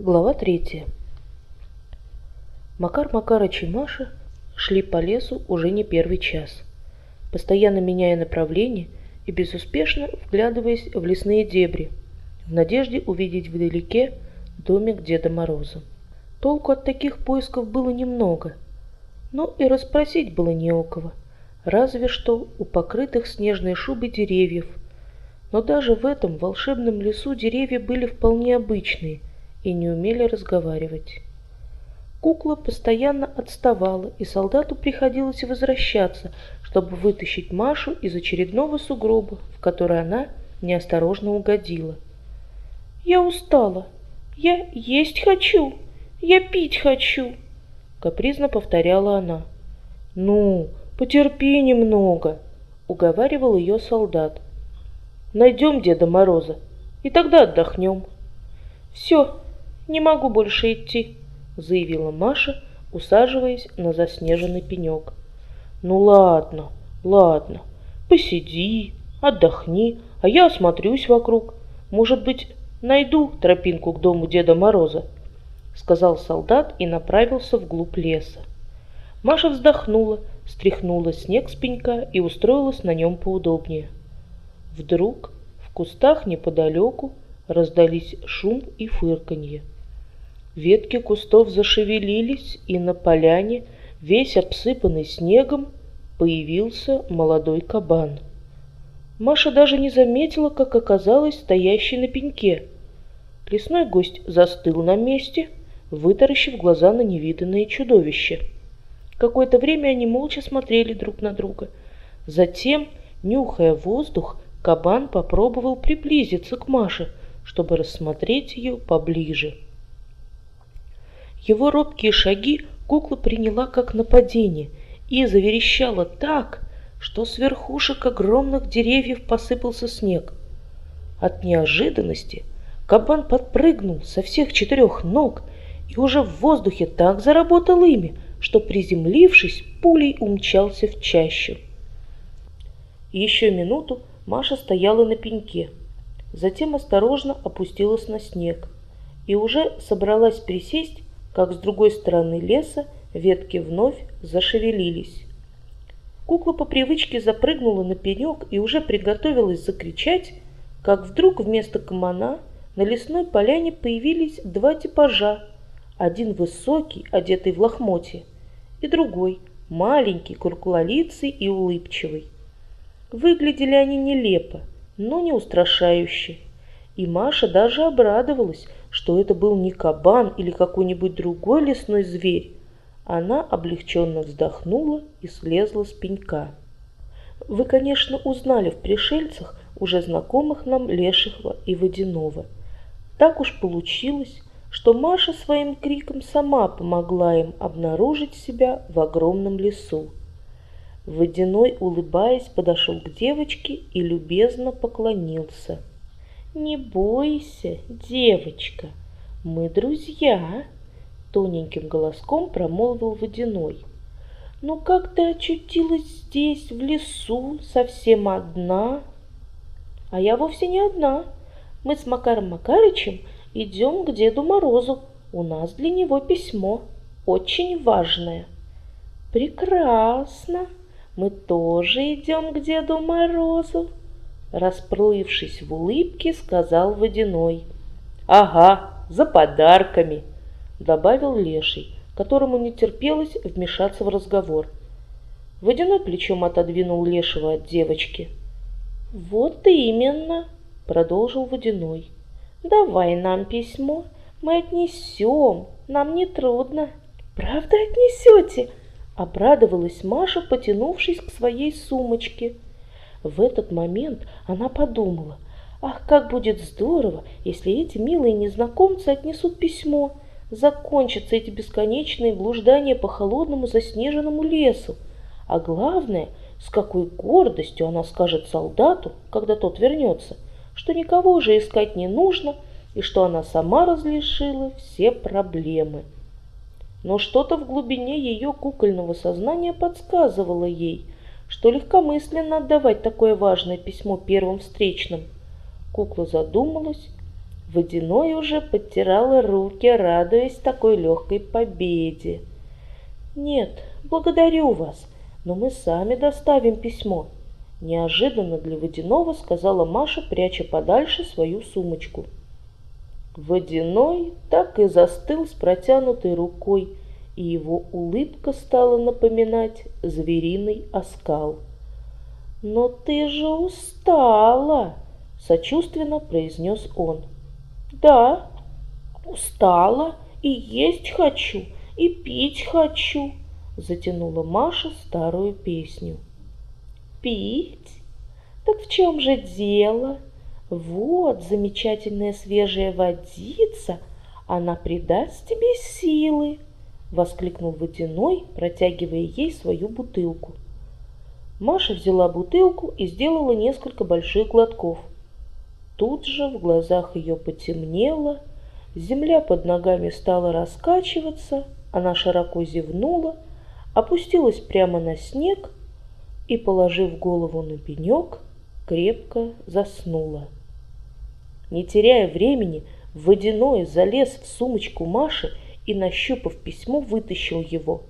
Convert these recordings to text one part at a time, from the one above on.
Глава третья. Макар Макарыч и Маша шли по лесу уже не первый час, постоянно меняя направление и безуспешно вглядываясь в лесные дебри, в надежде увидеть вдалеке домик Деда Мороза. Толку от таких поисков было немного, но и расспросить было не у кого, разве что у покрытых снежной шубой деревьев. Но даже в этом волшебном лесу деревья были вполне обычные и не умели разговаривать. Кукла постоянно отставала, и солдату приходилось возвращаться, чтобы вытащить Машу из очередного сугроба, в который она неосторожно угодила. «Я устала. Я есть хочу. Я пить хочу», — капризно повторяла она. «Ну, потерпи немного», — уговаривал ее солдат. «Найдем Деда Мороза, и тогда отдохнем». «Все, не могу больше идти», — заявила Маша, усаживаясь на заснеженный пенек. «Ну ладно, ладно, посиди, отдохни, а я осмотрюсь вокруг. Может быть, найду тропинку к дому Деда Мороза», — сказал солдат и направился вглубь леса. Маша вздохнула, стряхнула снег с пенька и устроилась на нем поудобнее. Вдруг в кустах неподалеку раздались шум и фырканье. Ветки кустов зашевелились, и на поляне, весь обсыпанный снегом, появился молодой кабан. Маша даже не заметила, как оказалась стоящей на пеньке. Лесной гость застыл на месте, вытаращив глаза на невиданное чудовище. Какое-то время они молча смотрели друг на друга. Затем, нюхая воздух, кабан попробовал приблизиться к Маше, чтобы рассмотреть ее поближе. Его робкие шаги кукла приняла как нападение и заверещала так, что с верхушек огромных деревьев посыпался снег. От неожиданности кабан подпрыгнул со всех четырех ног и уже в воздухе так заработал ими, что, приземлившись, пулей умчался в чащу. Еще минуту Маша стояла на пеньке, затем осторожно опустилась на снег и уже собралась присесть, как с другой стороны леса ветки вновь зашевелились. Кукла по привычке запрыгнула на пенек и уже приготовилась закричать, как вдруг вместо комана на лесной поляне появились два типажа. Один высокий, одетый в лохмотье, и другой, маленький, куркулолицый и улыбчивый. Выглядели они нелепо, но не устрашающе. И Маша даже обрадовалась, что это был не кабан или какой-нибудь другой лесной зверь, она облегченно вздохнула и слезла с пенька. Вы, конечно, узнали в пришельцах уже знакомых нам Лешего и Водянова. Так уж получилось, что Маша своим криком сама помогла им обнаружить себя в огромном лесу. Водяной, улыбаясь, подошел к девочке и любезно поклонился – «Не бойся, девочка, мы друзья», — тоненьким голоском промолвил Водяной. «Ну как ты очутилась здесь, в лесу, совсем одна?» «А я вовсе не одна. Мы с Макаром Макарычем идем к Деду Морозу. У нас для него письмо, очень важное». «Прекрасно. Мы тоже идем к Деду Морозу», Расплывшись в улыбке, сказал Водяной. «Ага, за подарками!» Добавил Леший, которому не терпелось вмешаться в разговор. Водяной плечом отодвинул Лешего от девочки. «Вот именно!» — продолжил Водяной. «Давай нам письмо, мы отнесем, нам не трудно». «Правда отнесете?» — обрадовалась Маша, потянувшись к своей сумочке — в этот момент она подумала, ах, как будет здорово, если эти милые незнакомцы отнесут письмо. Закончатся эти бесконечные блуждания по холодному заснеженному лесу. А главное, с какой гордостью она скажет солдату, когда тот вернется, что никого уже искать не нужно и что она сама разрешила все проблемы. Но что-то в глубине ее кукольного сознания подсказывало ей – что легкомысленно отдавать такое важное письмо первым встречным. Кукла задумалась, Водяной уже подтирала руки, радуясь такой легкой победе. «Нет, благодарю вас, но мы сами доставим письмо», — неожиданно для Водяного сказала Маша, пряча подальше свою сумочку. Водяной так и застыл с протянутой рукой, и его улыбка стала напоминать звериный оскал. «Но ты же устала!» — сочувственно произнес он. Да, устала и есть хочу, и пить хочу, затянула Маша старую песню. Пить? Так в чем же дело? Вот замечательная свежая водица, она придаст тебе силы, воскликнул Водяной, протягивая ей свою бутылку. Маша взяла бутылку и сделала несколько больших глотков – Тут же в глазах ее потемнело, земля под ногами стала раскачиваться, она широко зевнула, опустилась прямо на снег и, положив голову на пенек, крепко заснула. Не теряя времени, Водяной залез в сумочку Маши и, нащупав письмо, вытащил его.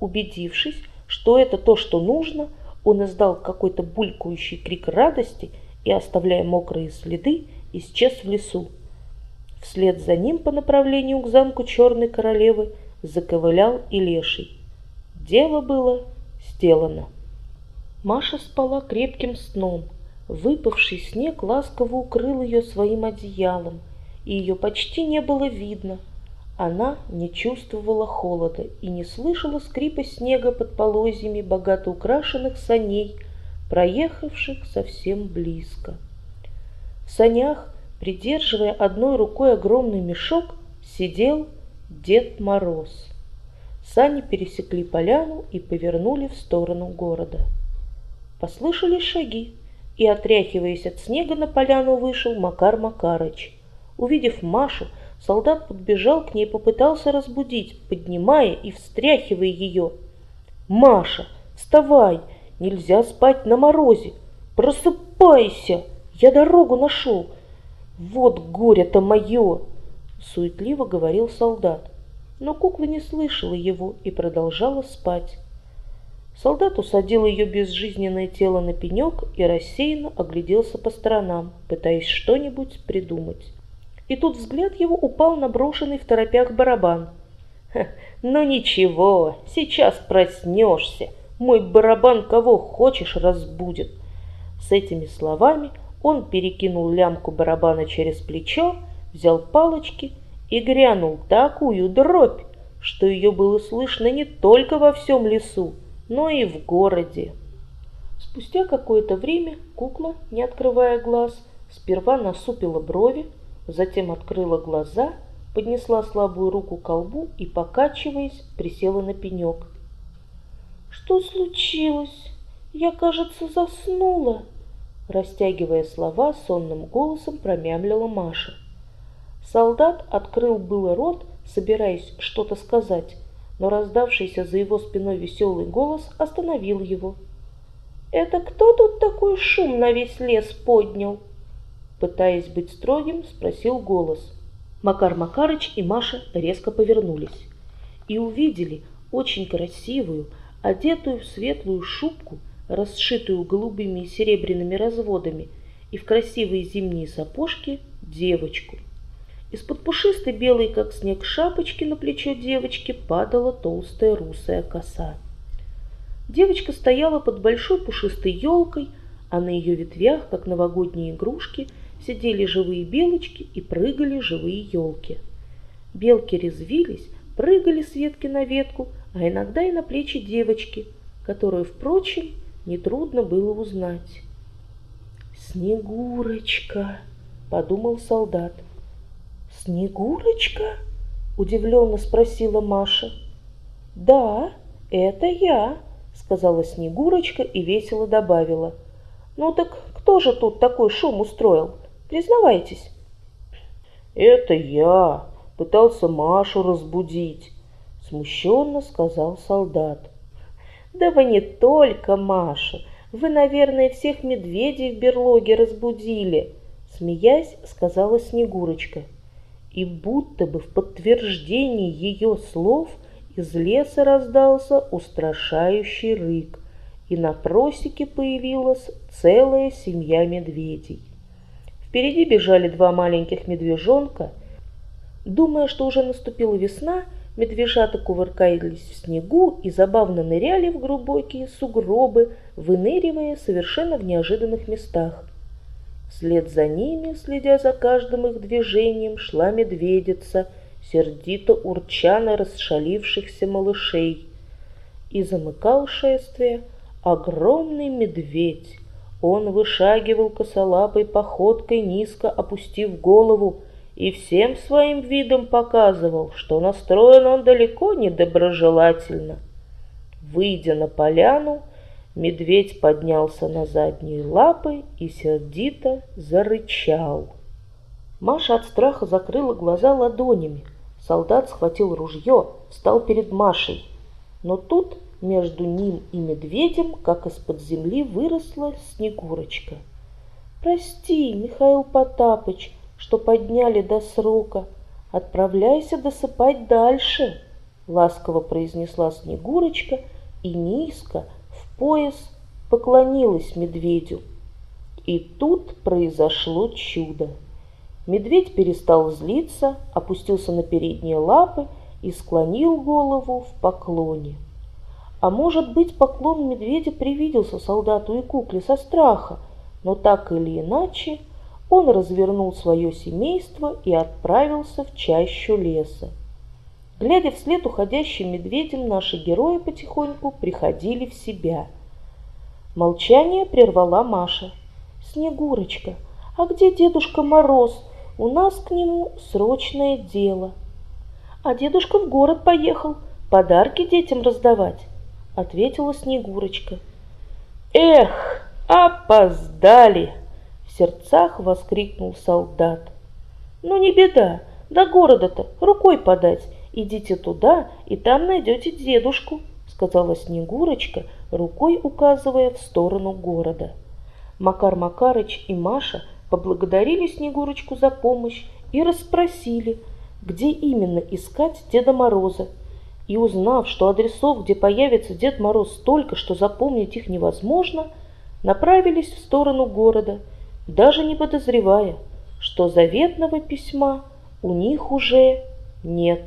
Убедившись, что это то, что нужно, он издал какой-то булькающий крик радости – и, оставляя мокрые следы, исчез в лесу. Вслед за ним по направлению к замку Черной Королевы заковылял и леший. Дело было сделано. Маша спала крепким сном. Выпавший снег ласково укрыл ее своим одеялом, и ее почти не было видно. Она не чувствовала холода и не слышала скрипа снега под полозьями богато украшенных саней, проехавших совсем близко. В санях, придерживая одной рукой огромный мешок, сидел Дед Мороз. Сани пересекли поляну и повернули в сторону города. Послышались шаги, и, отряхиваясь от снега, на поляну вышел Макар Макарыч. Увидев Машу, солдат подбежал к ней попытался разбудить, поднимая и встряхивая ее. «Маша, вставай! Нельзя спать на морозе. Просыпайся! Я дорогу нашел. Вот горе-то мое!» Суетливо говорил солдат. Но кукла не слышала его и продолжала спать. Солдат усадил ее безжизненное тело на пенек и рассеянно огляделся по сторонам, пытаясь что-нибудь придумать. И тут взгляд его упал на брошенный в торопях барабан. «Ну ничего, сейчас проснешься, мой барабан кого хочешь разбудит. С этими словами он перекинул лямку барабана через плечо, взял палочки и грянул такую дробь, что ее было слышно не только во всем лесу, но и в городе. Спустя какое-то время кукла, не открывая глаз, сперва насупила брови, затем открыла глаза, поднесла слабую руку к колбу и, покачиваясь, присела на пенек. Что случилось? Я, кажется, заснула. Растягивая слова, сонным голосом промямлила Маша. Солдат открыл было рот, собираясь что-то сказать, но раздавшийся за его спиной веселый голос остановил его. «Это кто тут такой шум на весь лес поднял?» Пытаясь быть строгим, спросил голос. Макар Макарыч и Маша резко повернулись и увидели очень красивую, одетую в светлую шубку, расшитую голубыми и серебряными разводами, и в красивые зимние сапожки девочку. Из-под пушистой белой, как снег, шапочки на плечо девочки падала толстая русая коса. Девочка стояла под большой пушистой елкой, а на ее ветвях, как новогодние игрушки, сидели живые белочки и прыгали живые елки. Белки резвились, прыгали с ветки на ветку, а иногда и на плечи девочки, которую, впрочем, нетрудно было узнать. «Снегурочка!» — подумал солдат. «Снегурочка?» — удивленно спросила Маша. «Да, это я», — сказала Снегурочка и весело добавила. «Ну так кто же тут такой шум устроил? Признавайтесь». «Это я», пытался Машу разбудить, смущенно сказал солдат. Да вы не только Машу, вы, наверное, всех медведей в берлоге разбудили, Смеясь, сказала Снегурочка. И будто бы в подтверждении ее слов из леса раздался устрашающий рык, и на просеке появилась целая семья медведей. Впереди бежали два маленьких медвежонка. Думая, что уже наступила весна, медвежата кувыркались в снегу и забавно ныряли в глубокие сугробы, выныривая совершенно в неожиданных местах. Вслед за ними, следя за каждым их движением, шла медведица, сердито урча на расшалившихся малышей. И замыкал шествие огромный медведь. Он вышагивал косолапой походкой, низко опустив голову, и всем своим видом показывал, что настроен он далеко не доброжелательно. Выйдя на поляну, Медведь поднялся на задние лапы и сердито зарычал. Маша от страха закрыла глаза ладонями. Солдат схватил ружье, встал перед Машей. Но тут между ним и медведем, как из-под земли, выросла Снегурочка. «Прости, Михаил Потапыч, что подняли до срока. Отправляйся досыпать дальше», — ласково произнесла Снегурочка и низко, пояс поклонилась медведю. И тут произошло чудо. Медведь перестал злиться, опустился на передние лапы и склонил голову в поклоне. А может быть, поклон медведя привиделся солдату и кукле со страха, но так или иначе он развернул свое семейство и отправился в чащу леса. Глядя вслед уходящим медведям, наши герои потихоньку приходили в себя. Молчание прервала Маша. «Снегурочка, а где Дедушка Мороз? У нас к нему срочное дело». «А дедушка в город поехал, подарки детям раздавать», — ответила Снегурочка. «Эх, опоздали!» — в сердцах воскликнул солдат. «Ну не беда, до города-то рукой подать, Идите туда, и там найдете дедушку», — сказала Снегурочка, рукой указывая в сторону города. Макар Макарыч и Маша поблагодарили Снегурочку за помощь и расспросили, где именно искать Деда Мороза. И узнав, что адресов, где появится Дед Мороз, столько, что запомнить их невозможно, направились в сторону города, даже не подозревая, что заветного письма у них уже нет.